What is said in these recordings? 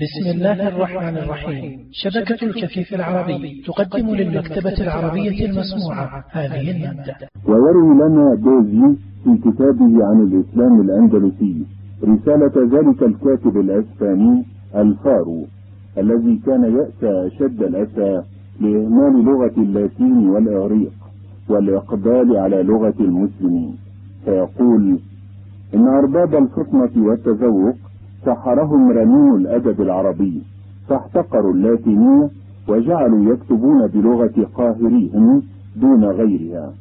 بسم الله الرحمن الرحيم. شبكة الكفيف العربي تقدم للمكتبة العربية المسموعة. هذه المادة. ويروي لنا دوزي في كتابه عن الإسلام الأندلسي رسالة ذلك الكاتب الأسباني الفارو الذي كان يأسى أشد الأسى لإهمال لغة اللاتين والإغريق والإقبال على لغة المسلمين. فيقول إن أرباب الفطنة والتذوق سحرهم رنين الأدب العربي فاحتقروا اللاتينية وجعلوا يكتبون بلغة قاهريهم دون غيرها.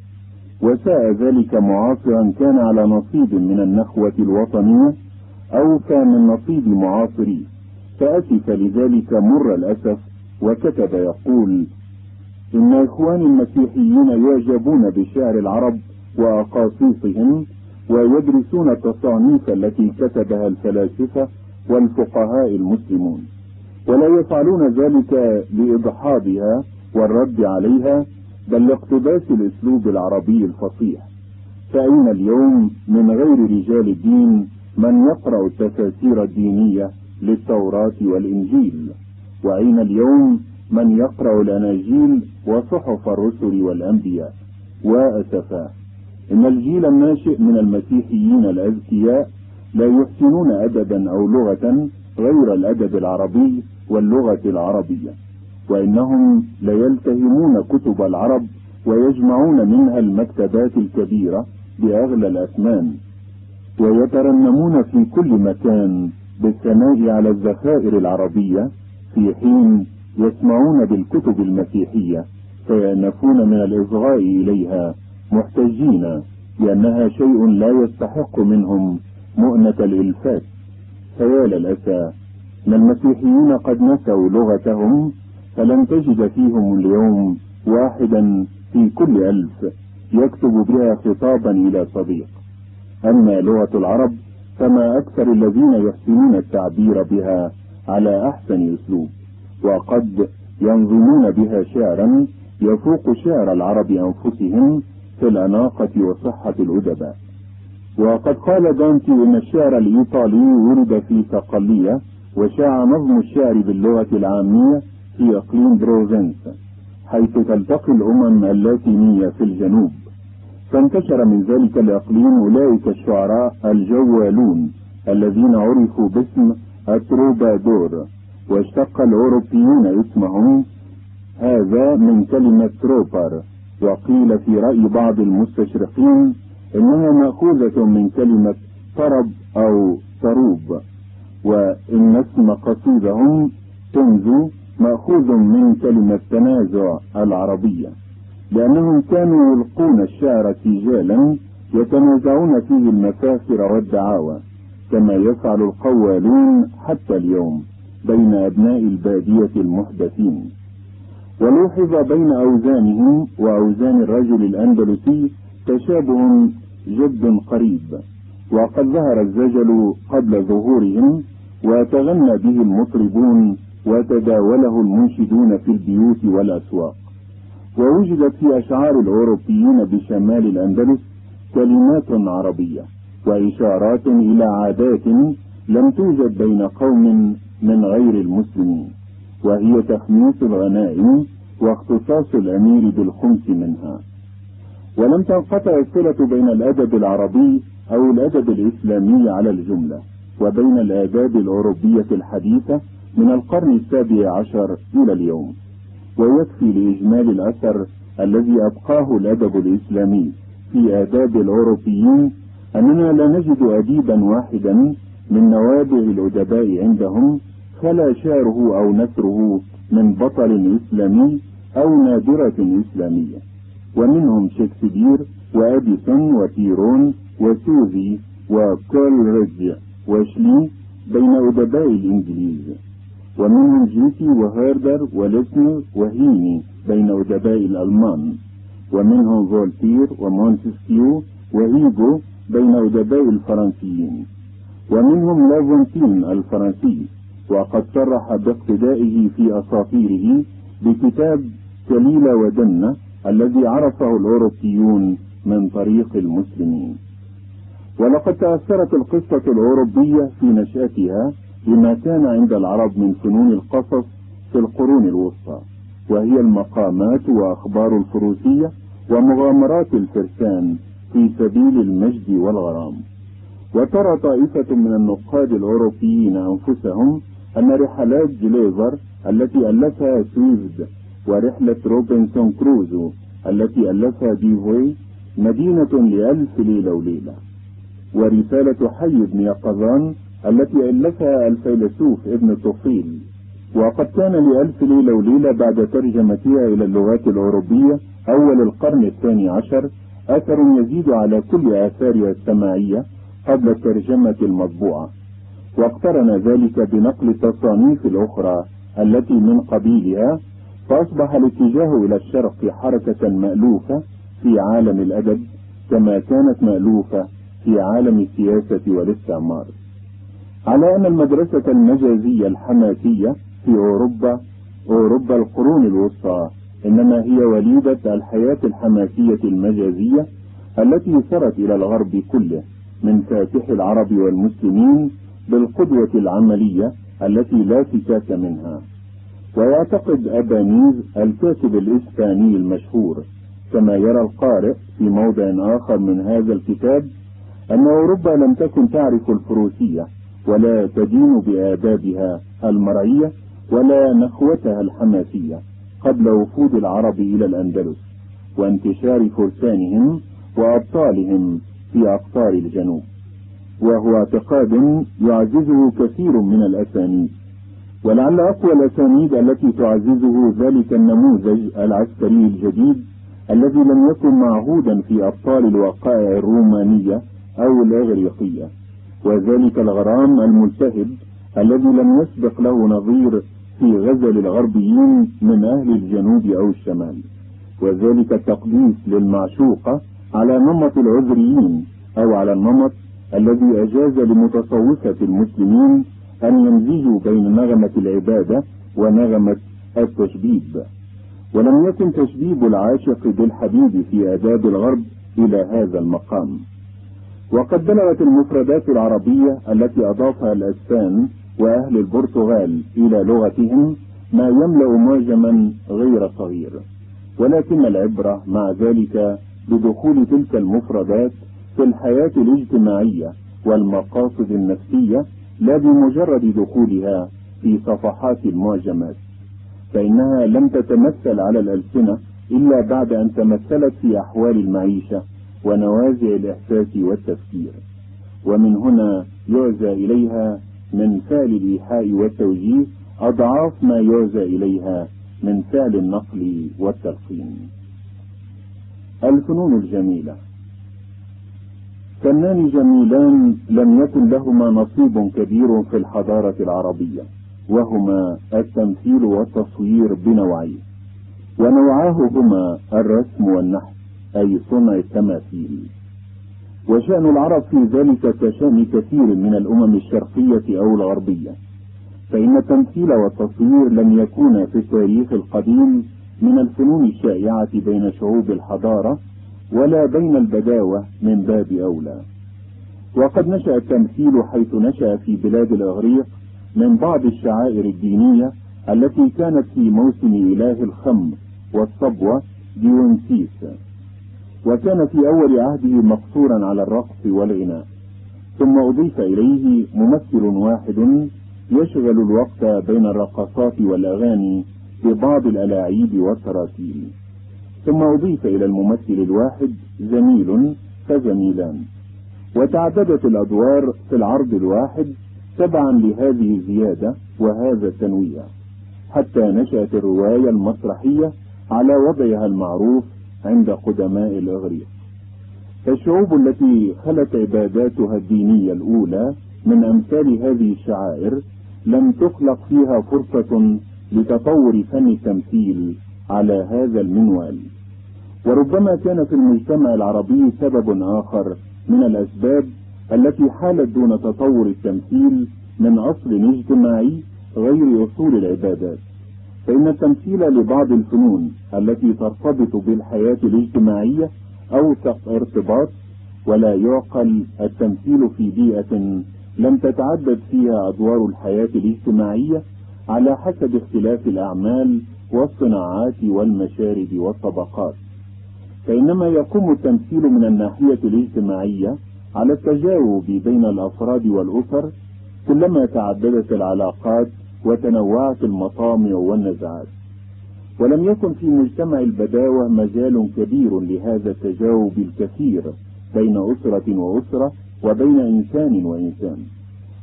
وساء ذلك معاصرا كان على نصيب من النخوة الوطنية أو كان من نصيب معاصريه فأسف لذلك مر الأسف وكتب يقول إن إخواني المسيحيين يعجبون بشعر العرب وأقاصيصهم ويدرسون التصانيف التي كتبها الفلاسفة والفقهاء المسلمون. ولا يفعلون ذلك لإضحابها والرد عليها بل لاقتباس الأسلوب العربي الفصيح. فأين اليوم من غير رجال الدين من يقرأ التفاسير الدينية للتوراة والإنجيل؟ وأين اليوم من يقرأ الأناجيل وصحف الرسل والأنبياء؟ وأسفا. إن الجيل الناشئ من المسيحيين الأذكياء لا يحسنون أدبا أو لغة غير الأدب العربي واللغة العربية وإنهم ليلتهمون كتب العرب ويجمعون منها المكتبات الكبيرة بأغلى الأثمان ويترنمون في كل مكان بالثناء على الذخائر العربية في حين يسمعون بالكتب المسيحية فيأنفون من الإصغاء إليها. محتجين لأنها شيء لا يستحق منهم مؤنة الإلفات. فيا للأسى أن المسيحيين قد نسوا لغتهم فلن تجد فيهم اليوم واحدا في كل ألف يكتب بها خطابا إلى صديق. أما لغة العرب فما أكثر الذين يحسنون التعبير بها على أحسن أسلوب وقد ينظمون بها شعرا يفوق شعر العرب أنفسهم في الأناقة وصحة الأدباء. وقد قال دانتي إن الشعر الإيطالي ورد في صقلية وشاع نظم الشعر باللغة العامية في إقليم بروفنس حيث تلتقي الأمم اللاتينية في الجنوب. فانتشر من ذلك الإقليم أولئك الشعراء الجوالون الذين عرفوا باسم التروبادور واشتق الأوروبيون اسمهم هذا من كلمة تروبر وقيل في رأي بعض المستشرقين إنها مأخوذة من كلمة طرب أو طروب وإن اسم قصيدهم تنزو مأخوذ من كلمة تنازع العربية لأنهم كانوا يلقون الشعر سجالا يتنازعون فيه المفاخر والدعاوى كما يفعل القوالون حتى اليوم بين أبناء البادية المحدثين. ولوحظ بين أوزانهم وأوزان الرجل الأندلسي تشابه جد قريب وقد ظهر الزجل قبل ظهورهم وتغنى به المطربون وتداوله المنشدون في البيوت والأسواق. ووجدت في أشعار الأوروبيين بشمال الأندلس كلمات عربية وإشارات إلى عادات لم توجد بين قوم من غير المسلمين. وهي تخميس الغنائم واختصاص الأمير بالخمس منها. ولم تنقطع الصلة بين الأدب العربي أو الأدب الإسلامي على الجملة وبين الآداب الأوروبية الحديثة من القرن السابع عشر إلى اليوم ويكفي لإجمال الأثر الذي أبقاه الأدب الإسلامي في آداب الأوروبيين أننا لا نجد أديبا واحدا من نوابع الأدباء عندهم خلا شعره أو نثره من بطل إسلامي أو نادرة إسلامية. ومنهم شكسبير وأديسون وبيرون وسوذي وكولريدج وشلي بين أدباء الإنجليز. ومنهم جيتي وهيردر وليسنج وهيني بين أدباء الألمان. ومنهم فولتير ومونتسكيو وهيجو بين أدباء الفرنسيين. ومنهم لافونتين الفرنسي. وقد صرح باقتدائه في أساطيره بكتاب كليلة ودنة الذي عرفه الأوروبيون من طريق المسلمين. ولقد تأثرت القصة الأوروبية في نشأتها لما كان عند العرب من فنون القصص في القرون الوسطى وهي المقامات وأخبار الفروسية ومغامرات الفرسان في سبيل المجد والغرام. وترى طائفة من النقاد الأوروبيين أنفسهم أن رحلات جليفر التي ألفها سويفت ورحلة روبنسون كروزو التي ألفها ديفوي مدينة لألف ليلة وليلة. ورسالة حي بن يقظان التي ألفها الفيلسوف ابن طفيل. وقد كان لألف ليلة وليلة بعد ترجمتها إلى اللغات الأوروبية أول القرن الثاني عشر أثر يزيد على كل آثارها السماعية قبل الترجمة المطبوعة. واقترن ذلك بنقل التصانيف الأخرى التي من قبيلها فأصبح الاتجاه إلى الشرق حركة مألوفة في عالم الأدب كما كانت مألوفة في عالم السياسة والاستعمار. على أن المدرسة المجازية الحماسية في أوروبا أوروبا القرون الوسطى إنما هي وليدة الحياة الحماسية المجازية التي سرت إلى الغرب كله من فاتح العرب والمسلمين بالقدوة العملية التي لا فكاك منها. ويعتقد أبانيز الكاتب الإسباني المشهور كما يرى القارئ في موضع آخر من هذا الكتاب أن أوروبا لم تكن تعرف الفروسية ولا تدين بآدابها المرعية ولا نخوتها الحماسية قبل وفود العرب إلى الأندلس وانتشار فرسانهم وأبطالهم في أقطار الجنوب. وهو اعتقاد يعززه كثير من الأسانيد. ولعل أقوى الأسانيد التي تعززه ذلك النموذج العسكري الجديد الذي لم يكن معهودا في أبطال الوقائع الرومانية أو الإغريقية. وذلك الغرام الملتهب الذي لم يسبق له نظير في غزل الغربيين من أهل الجنوب أو الشمال. وذلك التقديس للمعشوقة على نمط العذريين أو على النمط الذي أجاز لمتصوفة المسلمين أن يمزجوا بين نغمة العبادة ونغمة التشبيب. ولم يكن تشبيب العاشق بالحبيب في آداب الغرب إلى هذا المقام. وقد بلغت المفردات العربية التي أضافها الأسبان وأهل البرتغال إلى لغتهم ما يملأ معجما غير صغير. ولكن العبرة مع ذلك بدخول تلك المفردات في الحياة الاجتماعية والمقاصد النفسية لا بمجرد دخولها في صفحات المعجمات فإنها لم تتمثل على الألسنة إلا بعد أن تمثلت في أحوال المعيشة ونوازع الإحساس والتفكير. ومن هنا يعزى إليها من فعل الإيحاء والتوجيه أضعاف ما يعزى إليها من فعل النقل والتلقين. الفنون الجميلة فنان جميلان لم يكن لهما نصيب كبير في الحضارة العربية وهما التمثيل والتصوير بنوعيه ونوعاه هما الرسم والنحت أي صنع التماثيل. وشأن العرب في ذلك كشأن كثير من الأمم الشرقية أو الغربية. فإن التمثيل والتصوير لم يكونا في التاريخ القديم من الفنون الشائعة بين شعوب الحضارة ولا بين البداوة من باب أولى. وقد نشأ التمثيل حيث نشأ في بلاد الإغريق من بعض الشعائر الدينية التي كانت في موسم إله الخمر والصبوة ديونسيس. وكان في أول عهده مقصورا على الرقص والغناء ثم أضيف إليه ممثل واحد يشغل الوقت بين الرقصات والأغاني ببعض الألاعيب والتراتيل ثم أضيف إلى الممثل الواحد زميل فزميلان. وتعددت الأدوار في العرض الواحد تبعا لهذه الزيادة وهذا التنويع حتى نشأت الرواية المسرحية على وضعها المعروف عند قدماء الإغريق. فالشعوب التي خلت عباداتها الدينية الأولى من أمثال هذه الشعائر لم تخلق فيها فرصة لتطور فن التمثيل على هذا المنوال. وربما كان في المجتمع العربي سبب آخر من الأسباب التي حالت دون تطور التمثيل من أصل اجتماعي غير أصول العبادات. فإن التمثيل لبعض الفنون التي ترتبط بالحياة الاجتماعية أوثق ارتباط ولا يعقل التمثيل في بيئة لم تتعدد فيها أدوار الحياة الاجتماعية على حسب اختلاف الأعمال والصناعات والمشارب والطبقات. فإنما يقوم التمثيل من الناحية الاجتماعية على التجاوب بين الأفراد والأسر كلما تعددت العلاقات وتنوعت المطامع والنزعات ولم يكن في مجتمع البداوة مجال كبير لهذا التجاوب الكثير بين أسرة وأسرة وبين إنسان وإنسان.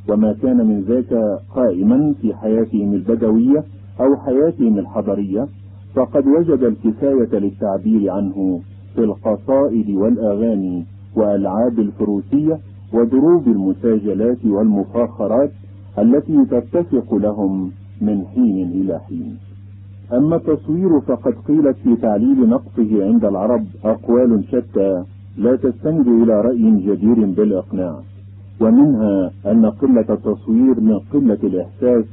وما كان من ذاك قائما في حياتهم البدوية أو حياتهم الحضرية فقد وجد الكفاية للتعبير عنه في القصائد والأغاني وألعاب الفروسية ودروب المساجلات والمفاخرات التي تتفق لهم من حين إلى حين. أما التصوير فقد قيلت في تعليل نقصه عند العرب أقوال شتى لا تستند إلى رأي جدير بالإقناع ومنها أن قلة التصوير من قلة الإحساس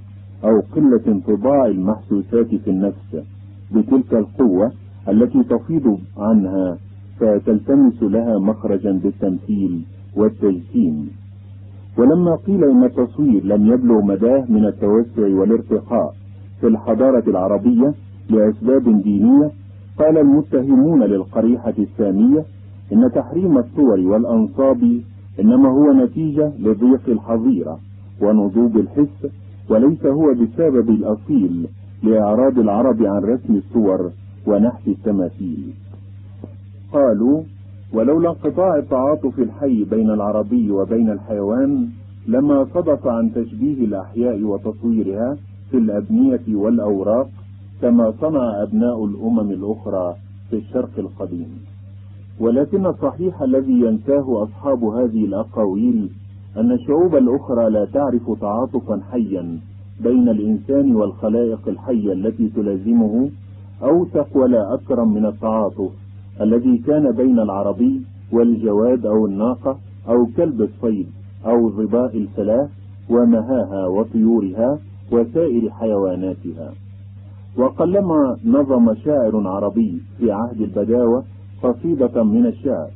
أو قلة انطباع المحسوسات في النفس بتلك القوة التي تفيض عنها فتلتمس لها مخرجا بالتمثيل والتجسيم ولما قيل إن التصوير لم يبلغ مداه من التوسع والارتقاء في الحضارة العربية لأسباب دينية قال المتهمون للقريحة السامية إن تحريم الصور والأنصاب إنما هو نتيجة لضيق الحظيرة ونضوب الحس وليس هو بسبب الأصيل لإعراض العرب عن رسم الصور ونحت التماثيل. قالوا ولولا انقطاع التعاطف الحي بين العربي وبين الحيوان لما صدف عن تشبيه الأحياء وتصويرها في الأبنية والأوراق كما صنع أبناء الأمم الأخرى في الشرق القديم. ولكن الصحيح الذي ينساه أصحاب هذه الأقاويل أن الشعوب الأخرى لا تعرف تعاطفا حيا بين الإنسان والخلائق الحية التي تلازمه أوثق ولا أكرم من التعاطف الذي كان بين العربي والجواد أو الناقة أو كلب الصيد أو ظباء الفلاح ومهاها وطيورها وسائر حيواناتها. وقلما نظم شاعر عربي في عهد البداوة قصيدة من الشعر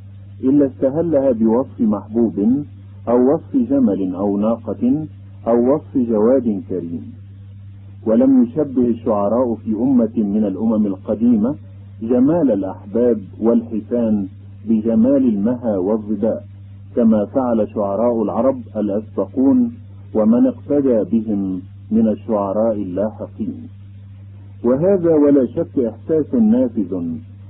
إلا استهلها بوصف محبوب أو وصف جمل أو ناقة أو وصف جواد كريم. ولم يشبه الشعراء في أمة من الأمم القديمة جمال الأحباب والحسان بجمال المها والظباء كما فعل شعراء العرب الأسبقون ومن اقتدى بهم من الشعراء اللاحقين. وهذا ولا شك إحساس نافذ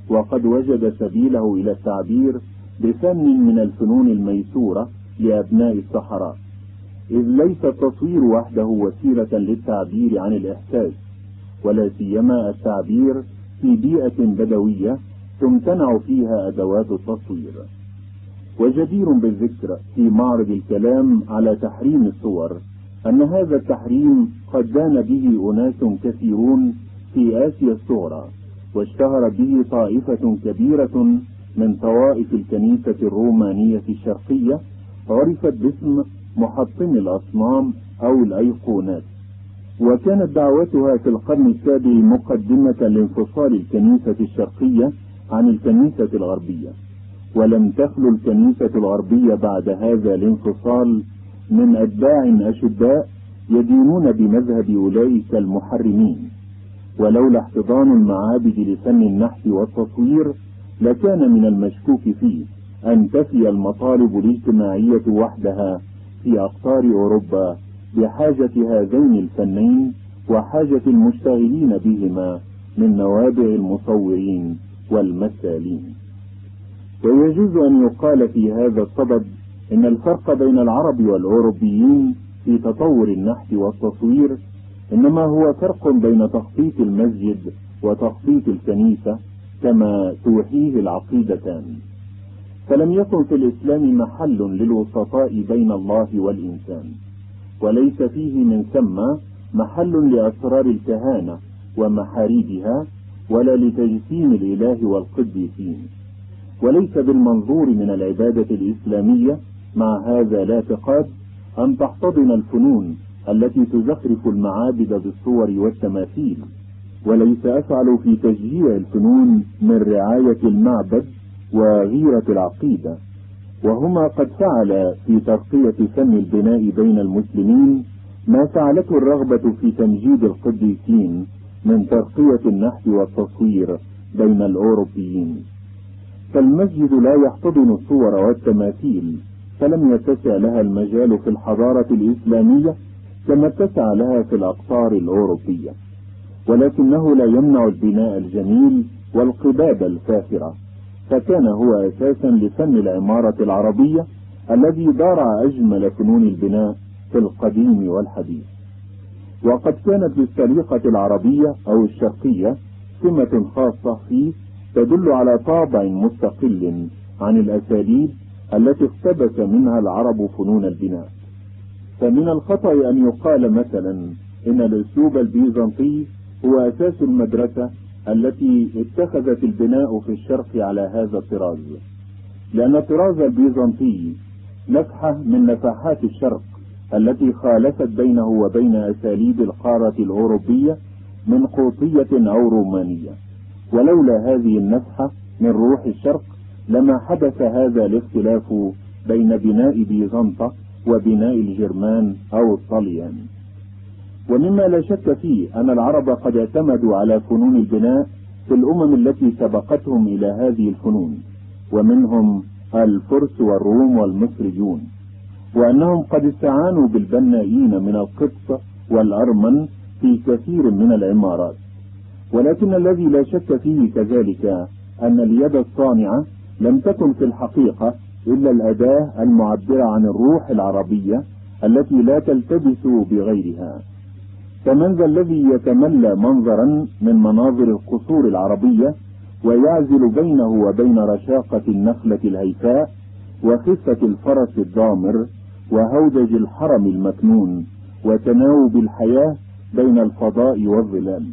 وقد وجد سبيله إلى التعبير بفن من الفنون الميسورة لأبناء الصحراء إذ ليس التصوير وحده وسيلة للتعبير عن الإحساس ولا سيما التعبير في بيئة بدوية تمتنع فيها أدوات التصوير. وجدير بالذكر في معرض الكلام على تحريم الصور أن هذا التحريم قد دان به أناس كثيرون في آسيا الصغرى واشتهر به طائفة كبيرة من طوائف الكنيسة الرومانية الشرقية عرفت باسم محطم الأصنام أو الأيقونات وكانت دعوتها في القرن السابع مقدمة لانفصال الكنيسة الشرقية عن الكنيسة الغربية ولم تخلو الكنيسة الغربية بعد هذا الانفصال من أتباع أشداء يدينون بمذهب أولئك المحرمين. ولولا احتضان المعابد لفن النحت والتصوير لكان من المشكوك فيه. أن تفي المطالب الاجتماعية وحدها في أقطار أوروبا بحاجة هذين الفنين وحاجة المشتغلين بهما من نوابع المصورين والمثالين ويجوز أن يقال في هذا الصدد إن الفرق بين العرب والأوروبيين في تطور النحت والتصوير إنما هو فرق بين تخطيط المسجد وتخطيط الكنيسة كما توحيه العقيدتان. فلم يكن في الإسلام محل للوسطاء بين الله والإنسان وليس فيه من ثم محل لأسرار الكهانة ومحاريبها ولا لتجسيم الإله والقديسين وليس بالمنظور من العبادة الإسلامية مع هذا الاعتقاد أن تحتضن الفنون التي تزخرف المعابد بالصور والتماثيل وليس أفعل في تشجيع الفنون من رعاية المعبد وغيرة العقيدة. وهما قد فعل في ترقية فن البناء بين المسلمين ما فعلته الرغبة في تمجيد القديسين من ترقية النحت والتصوير بين الأوروبيين. فالمسجد لا يحتضن الصور والتماثيل فلم يتسع لها المجال في الحضارة الإسلامية كما اتسع لها في الأقطار الأوروبية. ولكنه لا يمنع البناء الجميل والقباب الفاخرة. فكان هو أساسا لفن العمارة العربية الذي دار أجمل فنون البناء في القديم والحديث. وقد كانت للسليقة العربية أو الشرقية سمة خاصة فيه تدل على طابع مستقل عن الأساليب التي اقتبس منها العرب فنون البناء. فمن الخطأ أن يقال مثلا إن الأسلوب البيزنطي هو أساس المدرسة التي اتخذت البناء في الشرق على هذا الطراز. لأن الطراز البيزنطي نفحة من نفحات الشرق التي خالفت بينه وبين أساليب القارة الأوروبية من قوطية أو رومانية. ولولا هذه النفحة من روح الشرق لما حدث هذا الاختلاف بين بناء بيزنطة وبناء الجرمان أو الطليان. ومما لا شك فيه أن العرب قد اعتمدوا على فنون البناء في الأمم التي سبقتهم إلى هذه الفنون ومنهم الفرس والروم والمصريون وأنهم قد استعانوا بالبنائين من القبط والأرمن في كثير من العمارات. ولكن الذي لا شك فيه كذلك أن اليد الصانعة لم تكن في الحقيقة إلا الأداة المعبرة عن الروح العربية التي لا تلتبس بغيرها. فمن ذا الذي يتملى منظرا من مناظر القصور العربية ويعزل بينه وبين رشاقة النخلة الهيفاء وخفة الفرس الضامر وهودج الحرم المكنون وتناوب الحياة بين الفضاء والظلال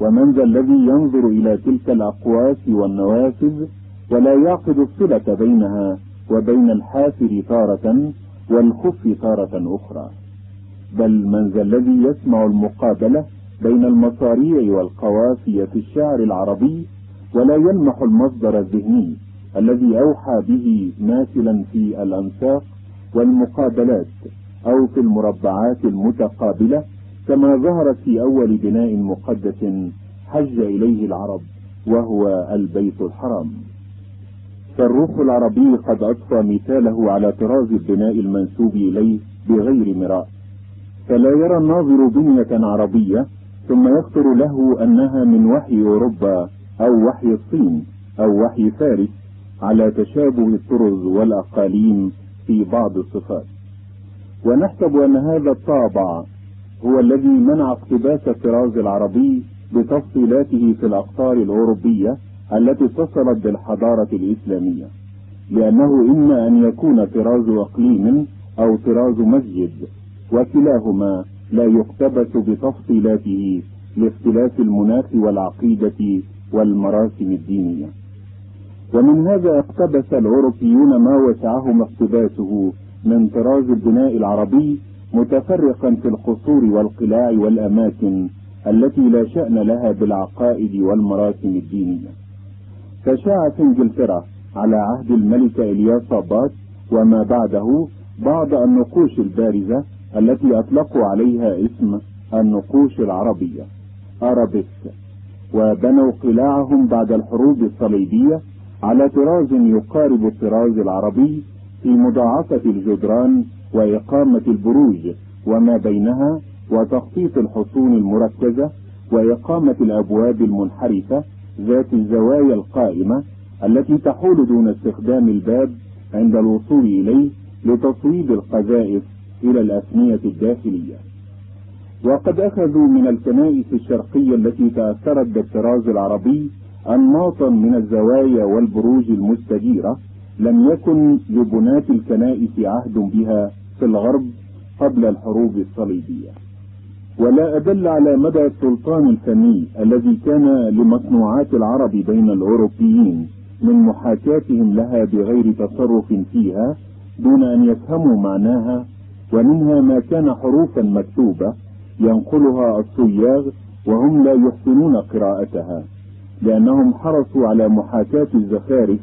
ومن ذا الذي ينظر إلى تلك الأقواس والنوافذ ولا يعقد الصلة بينها وبين الحافر تارة والخف تارة أخرى. بل من ذا الذي يسمع المقابلة بين المصاريع والقوافي في الشعر العربي ولا يلمح المصدر الذهني الذي أوحى به ماثلا في الأنساق والمقابلات أو في المربعات المتقابلة كما ظهرت في أول بناء مقدس حج إليه العرب وهو البيت الحرام. فالروح العربي قد أضفى مثاله على طراز البناء المنسوب إليه بغير مراء. فلا يرى الناظر بنية عربية ثم يخطر له أنها من وحي أوروبا أو وحي الصين أو وحي فارس على تشابه الطرز والأقاليم في بعض الصفات. ونحسب أن هذا الطابع هو الذي منع اقتباس الطراز العربي بتفصيلاته في الأقطار الأوروبية التي اتصلت بالحضارة الإسلامية لأنه إما أن يكون طراز أقليم أو طراز مسجد وكلاهما لا يقتبس بتفصيلاته لاختلاف المناخ والعقيدة والمراسم الدينية. ومن هذا اقتبس الأوروبيون ما وسعهم اقتباسه من طراز البناء العربي متفرقا في القصور والقلاع والأماكن التي لا شأن لها بالعقائد والمراسم الدينية. فشاع في إنجلترا على عهد الملكة الياصابات وما بعده بعض النقوش البارزة التي أطلقوا عليها اسم النقوش العربية أرابيسك وبنوا قلاعهم بعد الحروب الصليبية على طراز يقارب الطراز العربي في مضاعفة الجدران وإقامة البروج وما بينها وتخطيط الحصون المركزة وإقامة الأبواب المنحرفة ذات الزوايا القائمة التي تحول دون استخدام الباب عند الوصول إليه لتصويب القذائف إلى الأثنية الداخلية. وقد أخذوا من الكنائس الشرقية التي تأثرت بالطراز العربي أنماطا من الزوايا والبروج المستديرة لم يكن لبنات الكنائس عهد بها في الغرب قبل الحروب الصليبية. ولا أدل على مدى السلطان الفني الذي كان لمصنوعات العرب بين الأوروبيين من محاكاتهم لها بغير تصرف فيها دون أن يفهموا معناها ومنها ما كان حروفا مكتوبة ينقلها الصياغ وهم لا يحسنون قراءتها لأنهم حرصوا على محاكاة الزخارف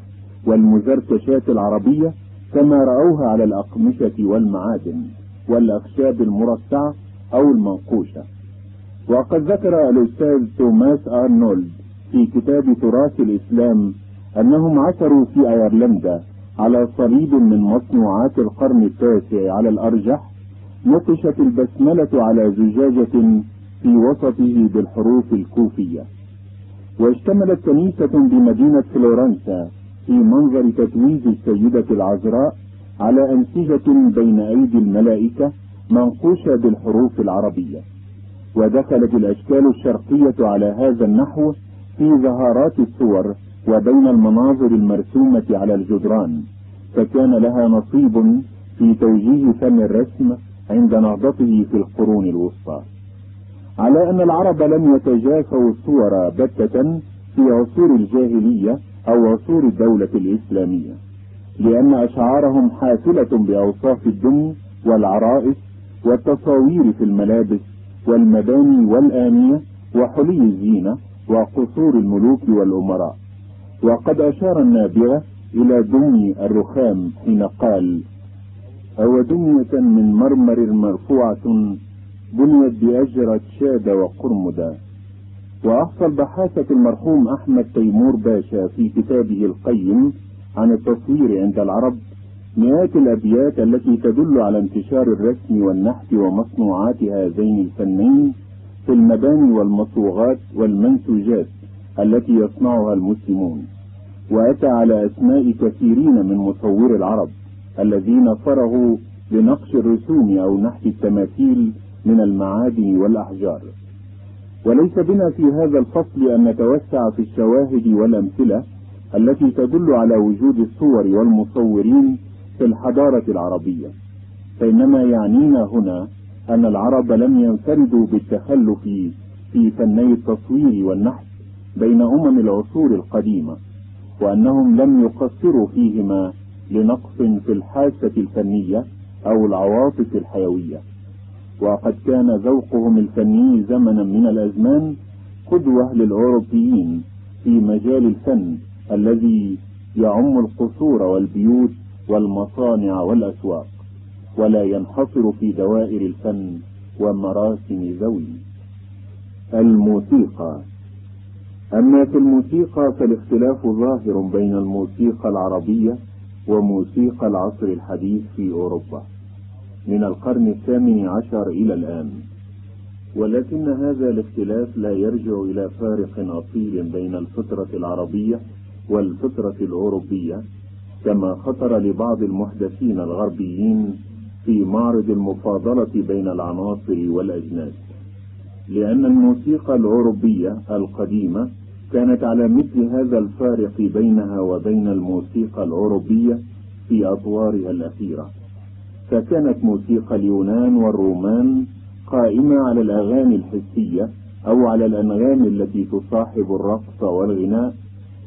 والمزركشات العربية كما رأوها على الأقمشة والمعادن والأخشاب المرصعة أو المنقوشة. وقد ذكر الأستاذ توماس أرنولد في كتاب تراث الإسلام أنهم عثروا في أيرلندا على صليب من مصنوعات القرن التاسع على الأرجح نقشت البسملة على زجاجة في وسطه بالحروف الكوفية. واشتملت كنيسة بمدينة فلورنسا في منظر تتويج السيدة العذراء على أنسجة بين أيدي الملائكة منقوشة بالحروف العربية. ودخلت الأشكال الشرقية على هذا النحو في ظهارات الصور وبين المناظر المرسومة على الجدران فكان لها نصيب في توجيه فن الرسم عند نهضته في القرون الوسطى. على أن العرب لم يتجافوا الصور بتة في عصور الجاهلية أو عصور الدولة الإسلامية لأن أشعارهم حافلة بأوصاف الدم والعرائس والتصاوير في الملابس والمباني والآنية وحلي الزينة وقصور الملوك والأمراء. وقد أشار النابغة إلى دمي الرخام حين قال أو دمية من مرمر مرفوعة بنيت بأجرة شاد وقرمدا وأحصى البحاثة المرحوم أحمد تيمور باشا في كتابه القيم عن التصوير عند العرب مئات الأبيات التي تدل على انتشار الرسم والنحت ومصنوعات هذين الفنين في المباني والمصوغات والمنسوجات. التي يصنعها المسلمون وأتى على أسماء كثيرين من مصور العرب الذين فرغوا لنقش الرسوم أو نحت التماثيل من المعادن والأحجار. وليس بنا في هذا الفصل أن نتوسع في الشواهد والأمثلة التي تدل على وجود الصور والمصورين في الحضارة العربية فإنما يعنينا هنا أن العرب لم ينفردوا بالتخلف في فني التصوير والنحت بين أمم العصور القديمة وأنهم لم يقصروا فيهما لنقص في الحاسة الفنية أو العواطف الحيوية. وقد كان ذوقهم الفني زمنا من الأزمان قدوة للأوروبيين في مجال الفن الذي يعم القصور والبيوت والمصانع والأسواق ولا ينحصر في دوائر الفن ومراسم ذوي. الموسيقى أما في الموسيقى فالاختلاف ظاهر بين الموسيقى العربية وموسيقى العصر الحديث في أوروبا من القرن الثامن عشر إلى الآن. ولكن هذا الاختلاف لا يرجع إلى فارق أصيل بين الفطرة العربية والفطرة الأوروبية كما خطر لبعض المحدثين الغربيين في معرض المفاضلة بين العناصر والأجناس. لأن الموسيقى الأوروبية القديمة كانت على مثل هذا الفارق بينها وبين الموسيقى الأوروبية في أطوارها الأخيرة. فكانت موسيقى اليونان والرومان قائمة على الأغاني الحسية أو على الأنغام التي تصاحب الرقص والغناء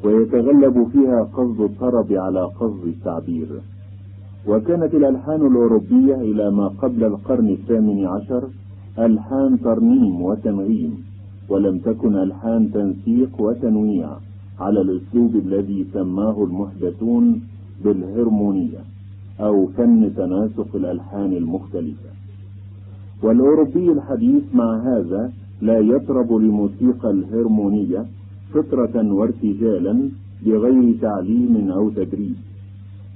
ويتغلب فيها قصد الطرب على قصد التعبير. وكانت الألحان الأوروبية إلى ما قبل القرن الثامن عشر ألحان ترنيم وتنغيم ولم تكن ألحان تنسيق وتنويع على الأسلوب الذي سماه المحدثون بالهرمونية أو فن تناسق الألحان المختلفة. والأوروبي الحديث مع هذا لا يطرب لموسيقى الهرمونية فطرة وارتجالا بغير تعليم أو تدريب.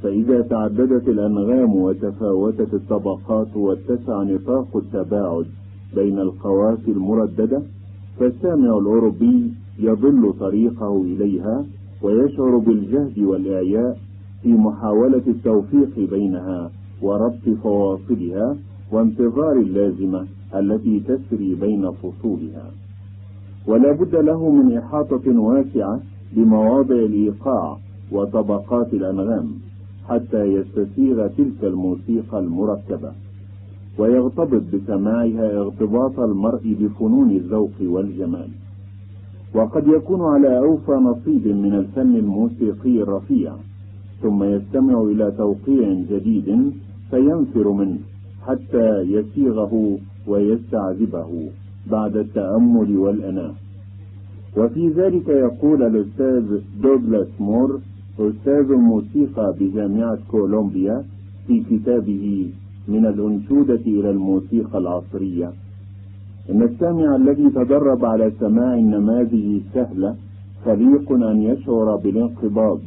فإذا تعددت الأنغام وتفاوتت الطبقات واتسع نطاق التباعد بين القوافي المرددة فالسامع الأوروبي يضل طريقه إليها ويشعر بالجهد والإعياء في محاولة التوفيق بينها وربط فواصلها وانتظار اللازمة التي تسري بين فصولها. ولا بد له من إحاطة واسعة بمواضع الإيقاع وطبقات الأنغام حتى يستسيغ تلك الموسيقى المركبة. ويغتبط بسماعها اغتباط المرء بفنون الذوق والجمال. وقد يكون على أوفى نصيب من الفن الموسيقي الرفيع ثم يستمع إلى توقيع جديد فينفر منه حتى يسيغه ويستعذبه بعد التأمل والأناة وفي ذلك يقول الأستاذ دوغلاس مور أستاذ الموسيقى بجامعة كولومبيا في كتابه من الأنشودة إلى الموسيقى العصرية. إن السامع الذي تدرب على سماع النماذج السهلة خليق أن يشعر بالانقباض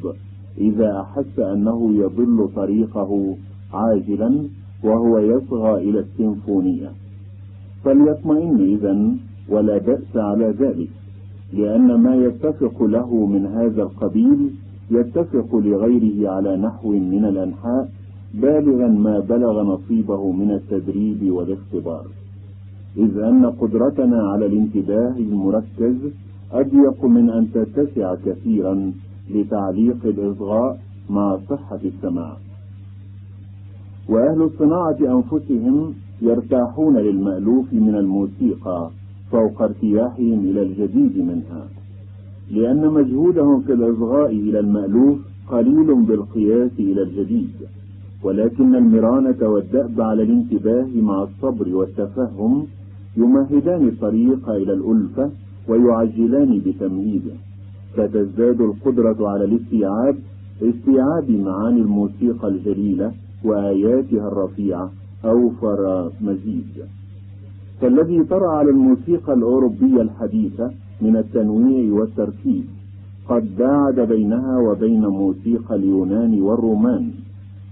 إذا أحس أنه يضل طريقه عاجلا وهو يصغى إلى السيمفونية. فليطمئن إذا ولا بأس على ذلك لأن ما يتفق له من هذا القبيل يتفق لغيره على نحو من الأنحاء بالغا ما بلغ نصيبه من التدريب والاختبار. إذ أن قدرتنا على الانتباه المركز أضيق من أن تتسع كثيرا لتعليق الإصغاء مع صحة السماع. وأهل الصناعة أنفسهم يرتاحون للمألوف من الموسيقى فوق ارتياحهم إلى الجديد منها لأن مجهودهم في الإصغاء إلى المألوف قليل بالقياس إلى الجديد. ولكن المرانة والدأب على الانتباه مع الصبر والتفهم يمهدان الطريق إلى الألفة ويعجلان بتمهيده فتزداد القدرة على الاستيعاب استيعاب معاني الموسيقى الجليلة وآياتها الرفيعة أوفر مزيد فالذي طرأ على الموسيقى الأوروبية الحديثة من التنويع والتركيب قد باعد بينها وبين موسيقى اليونان والرومان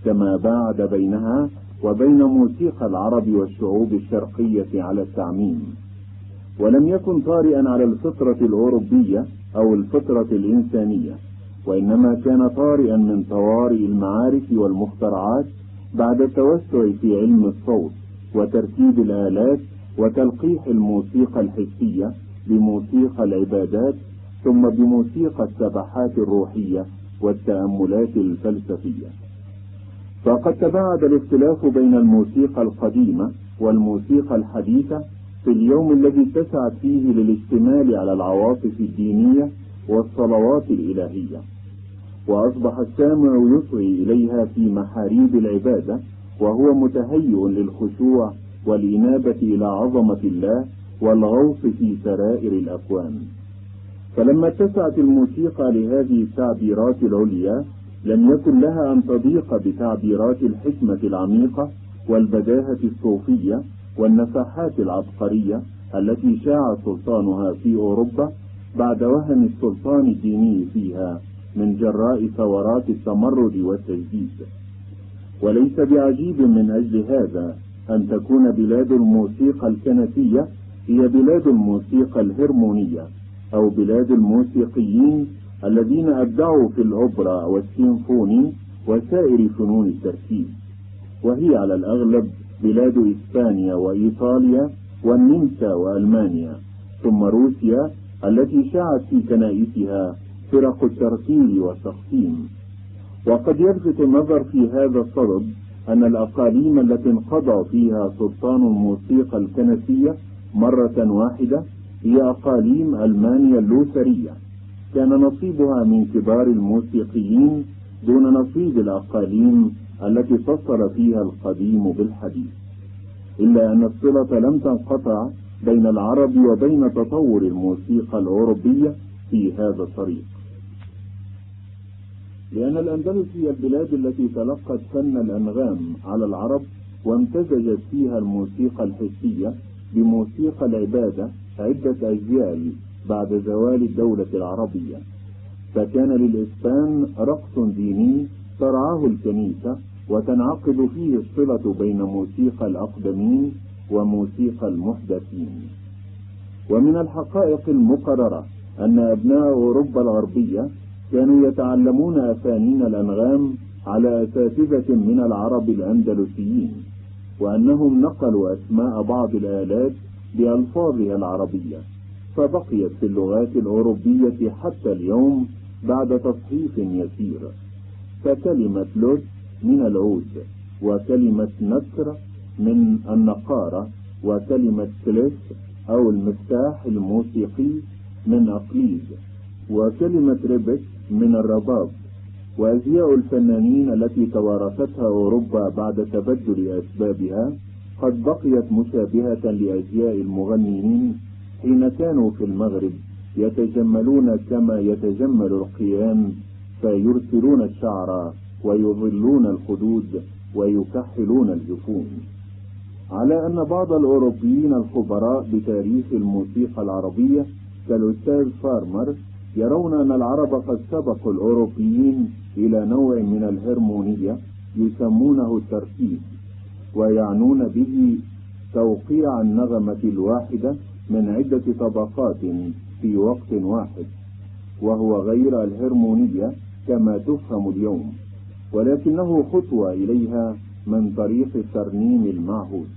كما باعد بينها وبين موسيقى العرب والشعوب الشرقية على التعميم. ولم يكن طارئا على الفطرة الأوروبية أو الفطرة الإنسانية وإنما كان طارئا من طوارئ المعارف والمخترعات بعد التوسع في علم الصوت وتركيب الآلات وتلقيح الموسيقى الحسية بموسيقى العبادات ثم بموسيقى السبحات الروحية والتأملات الفلسفية. فقد تباعد الاختلاف بين الموسيقى القديمة والموسيقى الحديثة في اليوم الذي اتسعت فيه للاشتمال على العواطف الدينية والصلوات الإلهية. وأصبح السامع يصغي إليها في محاريب العبادة وهو متهيئ للخشوع والإنابة إلى عظمة الله والغوص في سرائر الأكوان. فلما اتسعت الموسيقى لهذه التعبيرات العليا لم يكن لها أن تضيق بتعبيرات الحكمة العميقة والبداهة الصوفية والنفحات العبقرية التي شاع سلطانها في أوروبا بعد وهن السلطان الديني فيها من جراء ثورات التمرد والتجديد. وليس بعجيب من أجل هذا أن تكون بلاد الموسيقى الكنسية هي بلاد الموسيقى الهرمونية أو بلاد الموسيقيين الذين أبدعوا في الأوبرا والسيمفوني وسائر فنون التركيب وهي على الأغلب بلاد إسبانيا وإيطاليا والنمسا وألمانيا ثم روسيا التي شاعت في كنائسها فرق الترتيل والتقسيم. وقد يلفت النظر في هذا الصدد أن الأقاليم التي انقضى فيها سلطان الموسيقى الكنسية مرة واحدة هي أقاليم ألمانيا اللوثرية كان نصيبها من كبار الموسيقيين دون نصيب الأقاليم التي اتصل فيها القديم بالحديث. إلا أن الصلة لم تنقطع بين العرب وبين تطور الموسيقى الأوروبية في هذا الطريق. لأن الأندلس هي البلاد التي تلقت فن الأنغام على العرب وامتزجت فيها الموسيقى الحسية بموسيقى العبادة عدة أجيال بعد زوال الدولة العربية فكان للإسبان رقص ديني ترعاه الكنيسة وتنعقد فيه الصلة بين موسيقى الأقدمين وموسيقى المحدثين. ومن الحقائق المقررة أن أبناء أوروبا الغربية كانوا يتعلمون أفانين الأنغام على أساتذة من العرب الأندلسيين وأنهم نقلوا أسماء بعض الآلات بألفاظها العربية. فبقيت في اللغات الأوروبية حتى اليوم بعد تصحيف يسير فكلمة لوس من العود وكلمة نسر من النقارة وكلمة كليس أو المفتاح الموسيقي من أقليد وكلمة ريبك من الرباب وأزياء الفنانين التي توارثتها أوروبا بعد تبدل أسبابها قد بقيت مشابهة لأزياء المغنيين حين كانوا في المغرب يتجملون كما يتجمل القيان فيرسلون الشعر ويظلون الخدود ويكحلون الجفون. على أن بعض الأوروبيين الخبراء بتاريخ الموسيقى العربية كالأستاذ فارمر يرون أن العرب قد سبقوا الأوروبيين إلى نوع من الهرمونية يسمونه الترتيب ويعنون به توقيع النغمة الواحدة من عدة طبقات في وقت واحد وهو غير الهرمونية كما تفهم اليوم ولكنه خطوة إليها من طريق الترنيم المعهود.